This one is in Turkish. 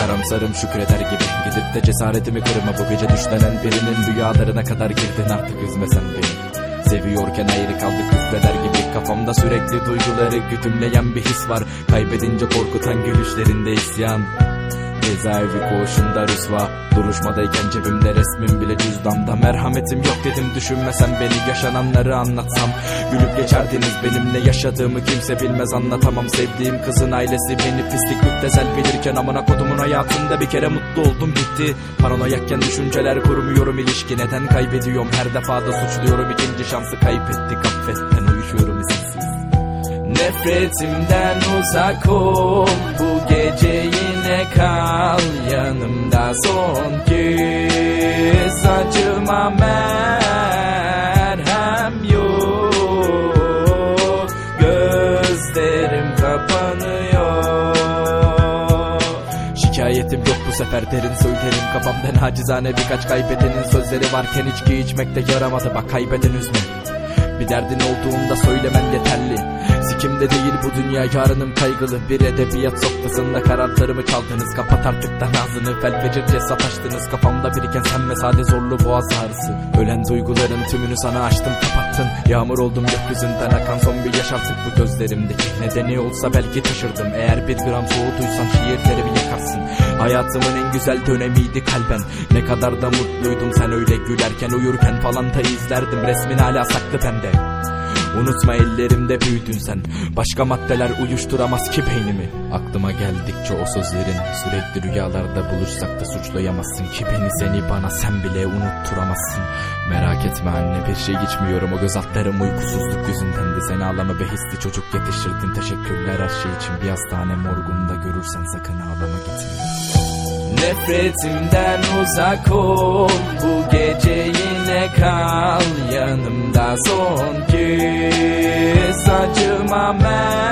Karamsarım şükreder gibi. Gidip de cesaretimi kırma. Bu gece düşlenen birinin Rüyalarına kadar girdin. Artık üzmesen beni. Seviyorken ayrı kaldık küfreder gibi. Kafamda sürekli duyguları güdümleyen bir his var. Kaybedince korkutan gülüşlerinde isyan Cezaevi koğuşunda rüsva. Duruşmadayken cebimde resmim bile cüzdanda Merhametim yok dedim düşünmesen beni Yaşananları anlatsam. Gülüp geçerdiniz benimle yaşadığımı kimse bilmez. Anlatamam sevdiğim kızın ailesi Beni pislik müptezel bilirken Amına kodumun hayatında bir kere mutlu oldum bitti. Paranoyakken düşünceler kurmuyorum ilişki Neden kaybediyorum? Her defada suçluyorum ikinci şansı kaybettik affetten uyuşuyorum Nefretimden uzak ol. Bu gece yine kal. Yanımda son kez Acıma merhem yok. Gözlerim kapanıyor. Şikayetim yok bu sefer derin söylerim. Kafamda nacizane birkaç kaybedenin sözleri varken içki içmekte yaramadı. Bak kaybeden üzme. Bir derdin olduğunda söylemen yeterli Sikimde değil bu dünya yarınım kaygılı. Bir edebiyat sofrasında kararlarımı çaldınız. Kapat artık da ağzını felfecirce sataştınız. Kafamda biriken sen sade zorlu boğaz ağrısı. Ölen duyguların tümünü sana açtım kapattın. Yağmur oldum gökyüzünden akan son bir yaş bu gözlerimdeki Nedeni olsa belki taşırdım. Eğer bir gram soğuduysan şiirlerimi yakarsın Hayatımın en güzel dönemiydi kalben. Ne kadar da mutluydum sen öyle gülerken Uyurken falan da izlerdim. Resmin hala saklı bende Unutma ellerimde büyüdün sen. Başka maddeler uyuşturamaz ki beynimi. Aklıma geldikçe o sözlerin Sürekli rüyalarda buluşsak da suçlayamazsın ki Beni. Seni bana sen bile unutturamazsın. Merak etme anne bir şey içmiyorum. O göz altlarım uykusuzluk yüzünden de Seni ağlama behisli çocuk yetiştirdin. Teşekkürler her şey için. Bir hastane morgunda görürsen sakın ağlama gitme. Nefretimden uzak ol. Bu gece yine kal. Yanımda son my man.